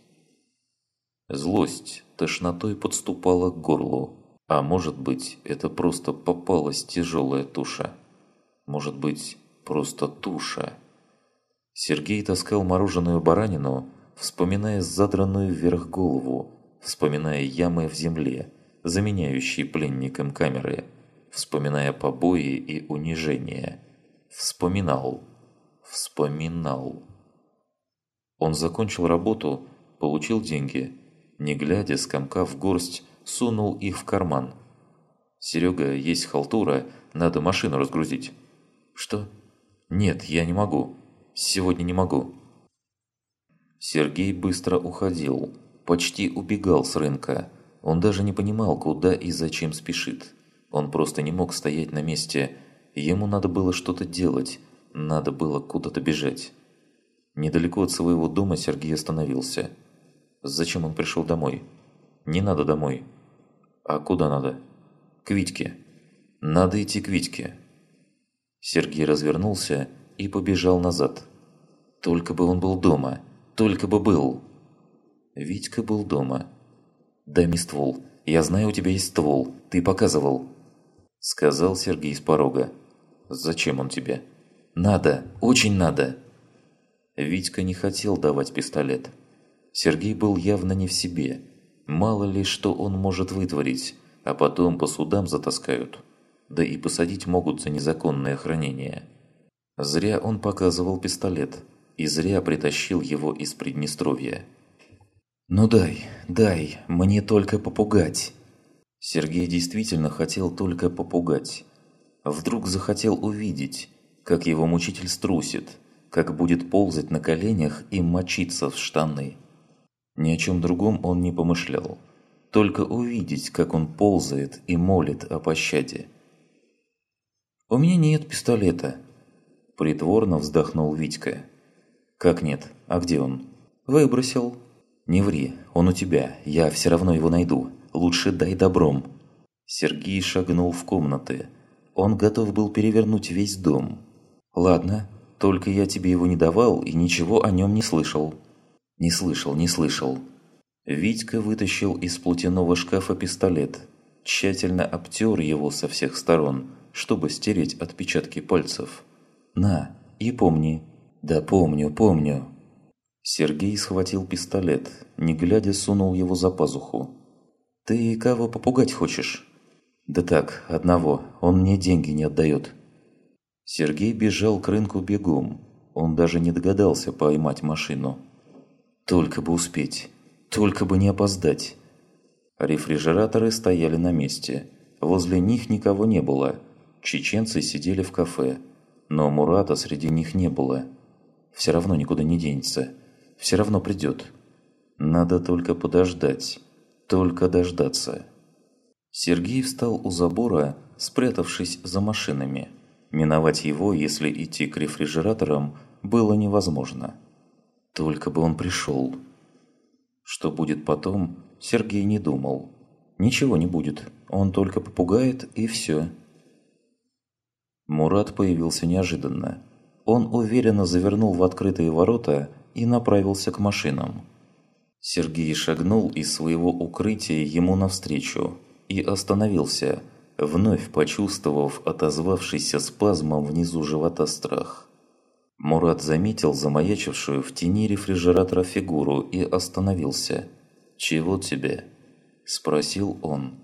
Злость тошнотой подступала к горлу. А может быть, это просто попалась тяжелая туша. Может быть, просто туша. Сергей таскал мороженую баранину, вспоминая задранную вверх голову, вспоминая ямы в земле, заменяющие пленникам камеры, вспоминая побои и унижения. Вспоминал. Вспоминал. Он закончил работу, получил деньги, не глядя, скомкав горсть, сунул их в карман. «Серега, есть халтура, надо машину разгрузить». «Что?» «Нет, я не могу. Сегодня не могу». Сергей быстро уходил, почти убегал с рынка. Он даже не понимал, куда и зачем спешит. Он просто не мог стоять на месте. Ему надо было что-то делать, надо было куда-то бежать. Недалеко от своего дома Сергей остановился. Зачем он пришел домой? Не надо домой. А куда надо? К Витьке. Надо идти к Витьке. Сергей развернулся и побежал назад. Только бы он был дома. Только бы был. Витька был дома. «Дай мне ствол. Я знаю, у тебя есть ствол. Ты показывал». Сказал Сергей с порога. «Зачем он тебе?» «Надо. Очень надо». Витька не хотел давать пистолет. Сергей был явно не в себе. Мало ли, что он может вытворить, а потом по судам затаскают. Да и посадить могут за незаконное хранение. Зря он показывал пистолет, и зря притащил его из Приднестровья. «Ну дай, дай, мне только попугать!» Сергей действительно хотел только попугать. Вдруг захотел увидеть, как его мучитель струсит, как будет ползать на коленях и мочиться в штаны. Ни о чем другом он не помышлял. Только увидеть, как он ползает и молит о пощаде. «У меня нет пистолета», – притворно вздохнул Витька. «Как нет? А где он?» «Выбросил». «Не ври, он у тебя, я все равно его найду. Лучше дай добром». Сергей шагнул в комнаты. Он готов был перевернуть весь дом. «Ладно, только я тебе его не давал и ничего о нем не слышал». «Не слышал, не слышал». Витька вытащил из платяного шкафа пистолет, тщательно обтер его со всех сторон, чтобы стереть отпечатки пальцев. «На, и помни». «Да помню, помню». Сергей схватил пистолет, не глядя сунул его за пазуху. «Ты кого попугать хочешь?» «Да так, одного, он мне деньги не отдает». Сергей бежал к рынку бегом, он даже не догадался поймать машину. Только бы успеть, только бы не опоздать. Рефрижераторы стояли на месте. Возле них никого не было. Чеченцы сидели в кафе. Но Мурата среди них не было. Все равно никуда не денется. Все равно придет. Надо только подождать. Только дождаться. Сергей встал у забора, спрятавшись за машинами. Миновать его, если идти к рефрижераторам, было невозможно. Только бы он пришел. Что будет потом, Сергей не думал. Ничего не будет, он только попугает и все. Мурат появился неожиданно. Он уверенно завернул в открытые ворота и направился к машинам. Сергей шагнул из своего укрытия ему навстречу и остановился, вновь почувствовав отозвавшийся спазмом внизу живота страх. Мурат заметил замаячившую в тени рефрижератора фигуру и остановился. «Чего тебе?» – спросил он.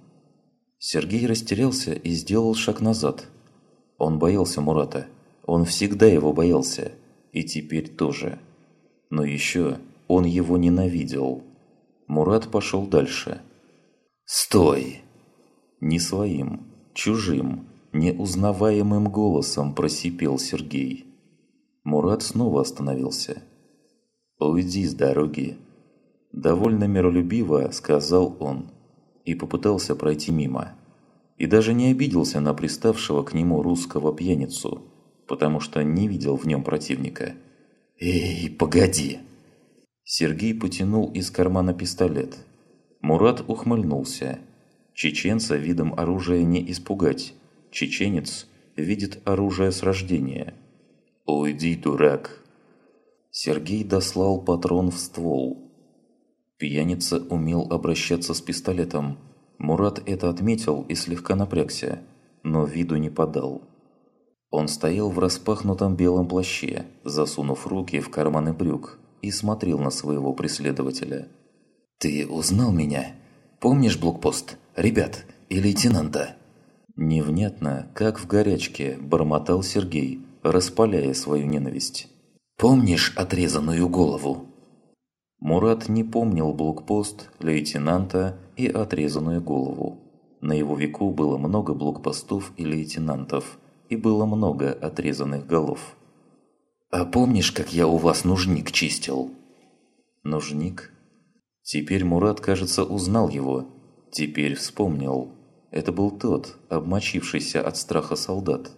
Сергей растерялся и сделал шаг назад. Он боялся Мурата. Он всегда его боялся. И теперь тоже. Но еще он его ненавидел. Мурат пошел дальше. «Стой!» Не своим, чужим, неузнаваемым голосом просипел Сергей. Мурат снова остановился. «Уйди с дороги!» Довольно миролюбиво сказал он и попытался пройти мимо. И даже не обиделся на приставшего к нему русского пьяницу, потому что не видел в нем противника. «Эй, погоди!» Сергей потянул из кармана пистолет. Мурат ухмыльнулся. Чеченца видом оружия не испугать. Чеченец видит оружие с рождения. «Уйди, дурак!» Сергей дослал патрон в ствол. Пьяница умел обращаться с пистолетом. Мурат это отметил и слегка напрягся, но виду не подал. Он стоял в распахнутом белом плаще, засунув руки в карманы брюк, и смотрел на своего преследователя. «Ты узнал меня? Помнишь блокпост? Ребят и лейтенанта?» Невнятно, как в горячке, бормотал Сергей, распаляя свою ненависть. «Помнишь отрезанную голову?» Мурат не помнил блокпост, лейтенанта и отрезанную голову. На его веку было много блокпостов и лейтенантов, и было много отрезанных голов. «А помнишь, как я у вас нужник чистил?» «Нужник?» Теперь Мурат, кажется, узнал его. Теперь вспомнил. Это был тот, обмочившийся от страха солдат.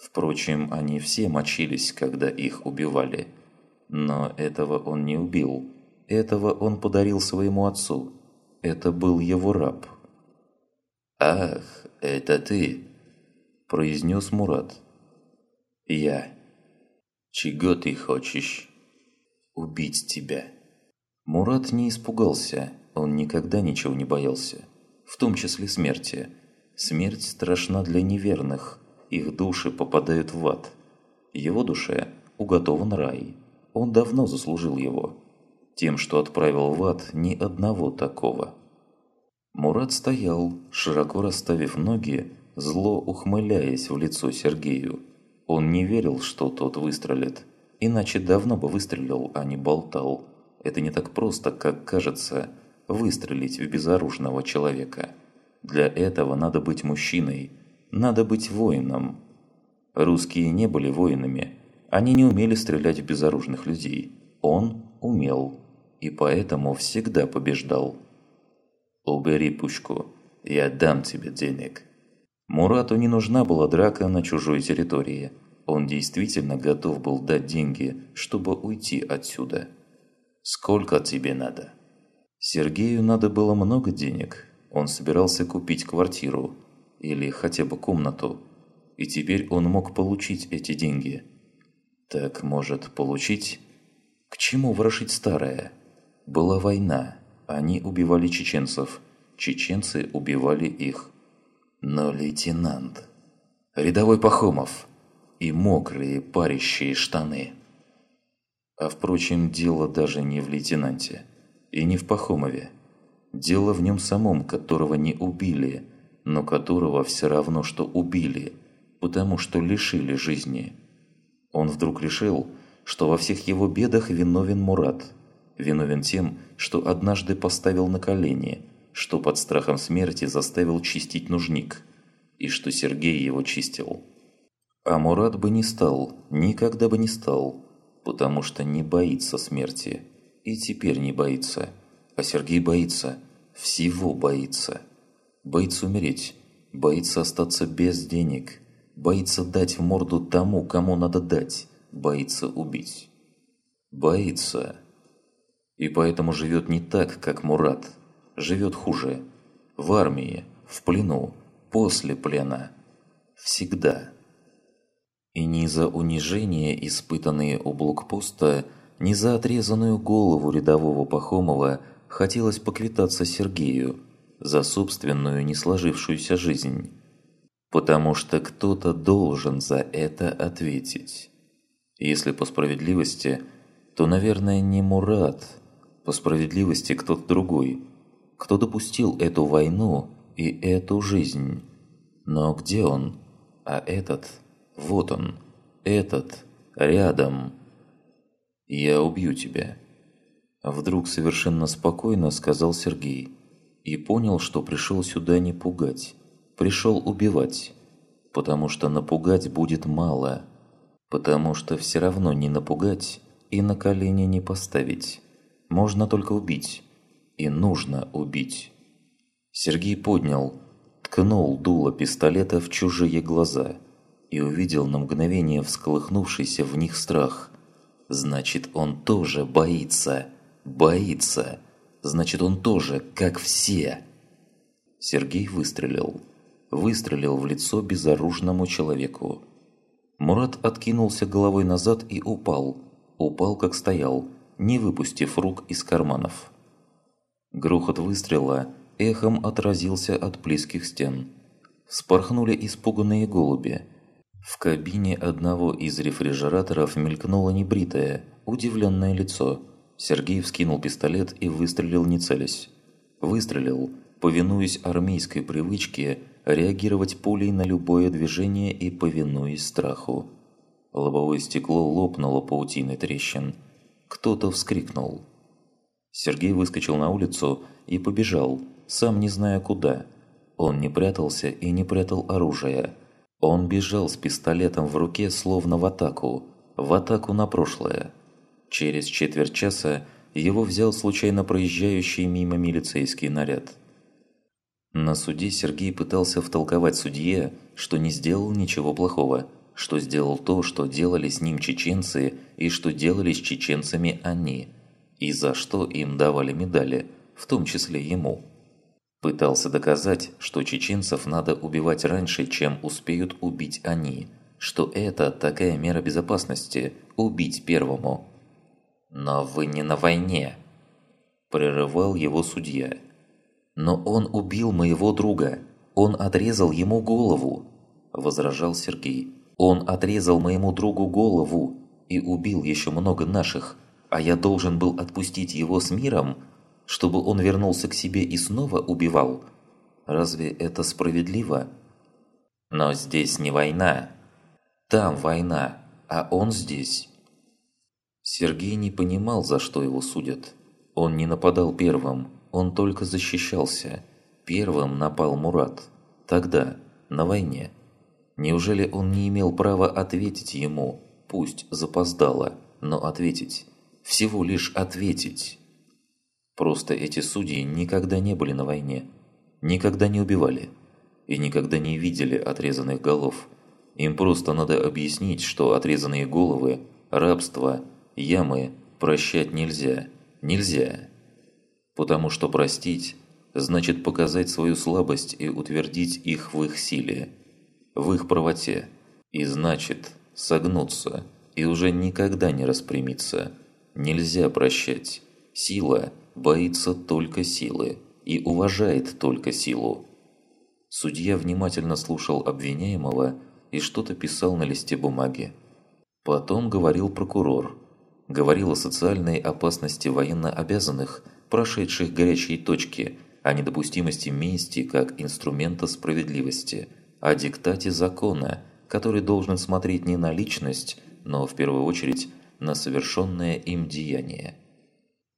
Впрочем, они все мочились, когда их убивали. Но этого он не убил. Этого он подарил своему отцу. Это был его раб. «Ах, это ты!» – произнес Мурат. «Я». «Чего ты хочешь?» «Убить тебя». Мурат не испугался, он никогда ничего не боялся в том числе смерти. Смерть страшна для неверных, их души попадают в ад. Его душе уготован рай. Он давно заслужил его. Тем, что отправил в ад ни одного такого. Мурат стоял, широко расставив ноги, зло ухмыляясь в лицо Сергею. Он не верил, что тот выстрелит. Иначе давно бы выстрелил, а не болтал. Это не так просто, как кажется, выстрелить в безоружного человека. Для этого надо быть мужчиной, надо быть воином. Русские не были воинами, они не умели стрелять в безоружных людей. Он умел, и поэтому всегда побеждал. «Убери пушку, я дам тебе денег». Мурату не нужна была драка на чужой территории. Он действительно готов был дать деньги, чтобы уйти отсюда. «Сколько тебе надо?» Сергею надо было много денег. Он собирался купить квартиру или хотя бы комнату. И теперь он мог получить эти деньги. Так, может, получить? К чему ворошить старое? Была война. Они убивали чеченцев. Чеченцы убивали их. Но лейтенант... Рядовой Пахомов и мокрые парящие штаны. А впрочем, дело даже не в лейтенанте. И не в Пахомове. Дело в нем самом, которого не убили, но которого все равно, что убили, потому что лишили жизни. Он вдруг решил, что во всех его бедах виновен Мурат. Виновен тем, что однажды поставил на колени, что под страхом смерти заставил чистить нужник, и что Сергей его чистил. А Мурат бы не стал, никогда бы не стал, потому что не боится смерти. И теперь не боится. А Сергей боится. Всего боится. Боится умереть. Боится остаться без денег. Боится дать в морду тому, кому надо дать. Боится убить. Боится. И поэтому живет не так, как Мурат. Живет хуже. В армии, в плену, после плена. Всегда. И не за унижения, испытанные у блокпоста, не за отрезанную голову рядового Пахомова хотелось поквитаться Сергею за собственную не сложившуюся жизнь. Потому что кто-то должен за это ответить. Если по справедливости, то, наверное, не Мурат. По справедливости кто-то другой. Кто допустил эту войну и эту жизнь. Но где он? А этот? Вот он. Этот. Рядом. «Я убью тебя», – вдруг совершенно спокойно сказал Сергей. И понял, что пришел сюда не пугать, пришел убивать, потому что напугать будет мало, потому что все равно не напугать и на колени не поставить. Можно только убить, и нужно убить. Сергей поднял, ткнул дуло пистолета в чужие глаза и увидел на мгновение всколыхнувшийся в них страх. Значит, он тоже боится, боится. Значит, он тоже, как все. Сергей выстрелил. Выстрелил в лицо безоружному человеку. Мурат откинулся головой назад и упал. Упал, как стоял, не выпустив рук из карманов. Грохот выстрела эхом отразился от близких стен. Спорхнули испуганные голуби. В кабине одного из рефрижераторов мелькнуло небритое, удивленное лицо. Сергей вскинул пистолет и выстрелил не целясь. Выстрелил, повинуясь армейской привычке реагировать пулей на любое движение и повинуясь страху. Лобовое стекло лопнуло паутиной трещин. Кто-то вскрикнул. Сергей выскочил на улицу и побежал, сам не зная куда. Он не прятался и не прятал оружие. Он бежал с пистолетом в руке, словно в атаку. В атаку на прошлое. Через четверть часа его взял случайно проезжающий мимо милицейский наряд. На суде Сергей пытался втолковать судье, что не сделал ничего плохого, что сделал то, что делали с ним чеченцы и что делали с чеченцами они, и за что им давали медали, в том числе ему. Пытался доказать, что чеченцев надо убивать раньше, чем успеют убить они, что это такая мера безопасности – убить первому. «Но вы не на войне!» – прерывал его судья. «Но он убил моего друга! Он отрезал ему голову!» – возражал Сергей. «Он отрезал моему другу голову и убил еще много наших, а я должен был отпустить его с миром?» чтобы он вернулся к себе и снова убивал. Разве это справедливо? Но здесь не война. Там война, а он здесь. Сергей не понимал, за что его судят. Он не нападал первым, он только защищался. Первым напал Мурат. Тогда, на войне. Неужели он не имел права ответить ему, пусть запоздало, но ответить? Всего лишь ответить. Просто эти судьи никогда не были на войне, никогда не убивали и никогда не видели отрезанных голов. Им просто надо объяснить, что отрезанные головы, рабство, ямы прощать нельзя. Нельзя. Потому что простить значит показать свою слабость и утвердить их в их силе, в их правоте. И значит согнуться и уже никогда не распрямиться. Нельзя прощать. Сила боится только силы и уважает только силу. Судья внимательно слушал обвиняемого и что-то писал на листе бумаги. Потом говорил прокурор. Говорил о социальной опасности военнообязанных, прошедших горячие точки, о недопустимости мести как инструмента справедливости, о диктате закона, который должен смотреть не на личность, но в первую очередь на совершенное им деяние.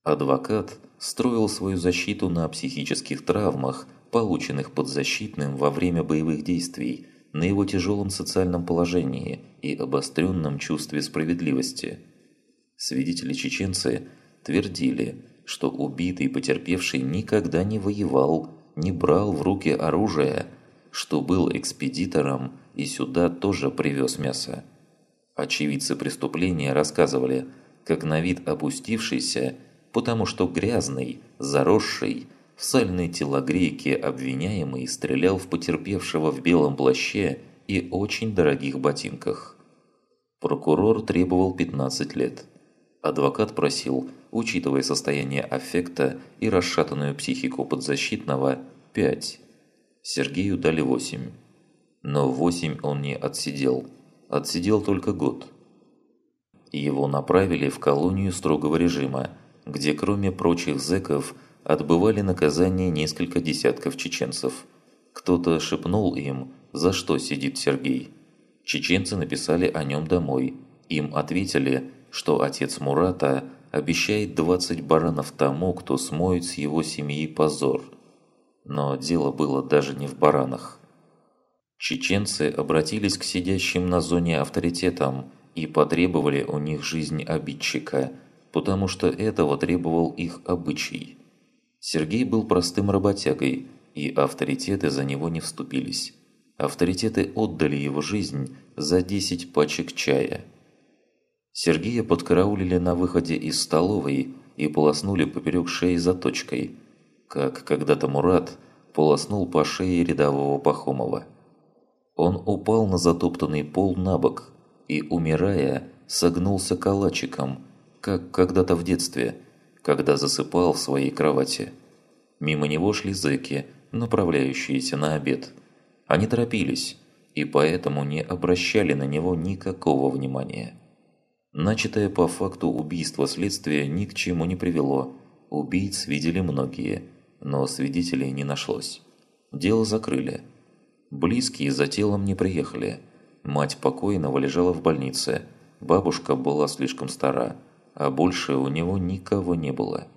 Адвокат строил свою защиту на психических травмах, полученных подзащитным во время боевых действий, на его тяжелом социальном положении и обостренном чувстве справедливости. Свидетели-чеченцы твердили, что убитый потерпевший никогда не воевал, не брал в руки оружие, что был экспедитором и сюда тоже привез мясо. Очевидцы преступления рассказывали, как на вид опустившийся – потому что грязный, заросший, в сальной телогрейке обвиняемый стрелял в потерпевшего в белом плаще и очень дорогих ботинках. Прокурор требовал 15 лет. Адвокат просил, учитывая состояние аффекта и расшатанную психику подзащитного, 5. Сергею дали 8. Но 8 он не отсидел. Отсидел только год. Его направили в колонию строгого режима, где кроме прочих зэков отбывали наказание несколько десятков чеченцев. Кто-то шепнул им, за что сидит Сергей. Чеченцы написали о нем домой. Им ответили, что отец Мурата обещает 20 баранов тому, кто смоет с его семьи позор. Но дело было даже не в баранах. Чеченцы обратились к сидящим на зоне авторитетам и потребовали у них жизнь обидчика, потому что этого требовал их обычай. Сергей был простым работягой, и авторитеты за него не вступились. Авторитеты отдали его жизнь за 10 пачек чая. Сергея подкараулили на выходе из столовой и полоснули поперек шеи заточкой, как когда-то Мурат полоснул по шее рядового Пахомова. Он упал на затоптанный пол на бок и, умирая, согнулся калачиком, как когда-то в детстве, когда засыпал в своей кровати. Мимо него шли зэки, направляющиеся на обед. Они торопились, и поэтому не обращали на него никакого внимания. Начатое по факту убийства следствие ни к чему не привело. Убийц видели многие, но свидетелей не нашлось. Дело закрыли. Близкие за телом не приехали. Мать покойного лежала в больнице. Бабушка была слишком стара, а больше у него никого не было.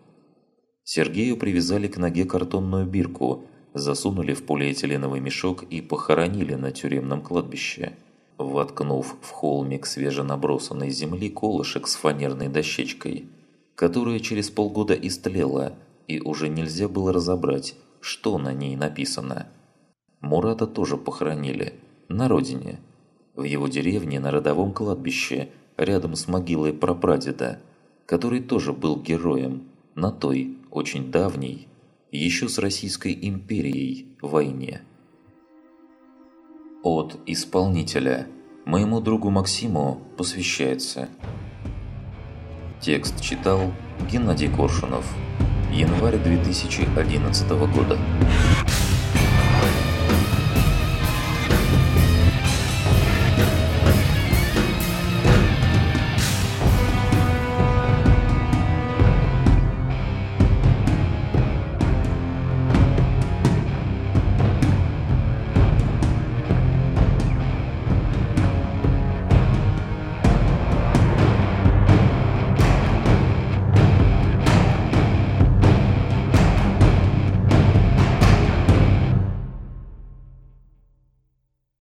Сергею привязали к ноге картонную бирку, засунули в полиэтиленовый мешок и похоронили на тюремном кладбище воткнув в холмик свеженабросанной земли колышек с фанерной дощечкой, которая через полгода истлела, и уже нельзя было разобрать, что на ней написано. Мурата тоже похоронили, на родине, в его деревне на родовом кладбище, рядом с могилой прапрадеда, который тоже был героем на той, очень давней, еще с Российской империей, войне от исполнителя. Моему другу Максиму посвящается. Текст читал Геннадий Коршунов. Январь 2011 года.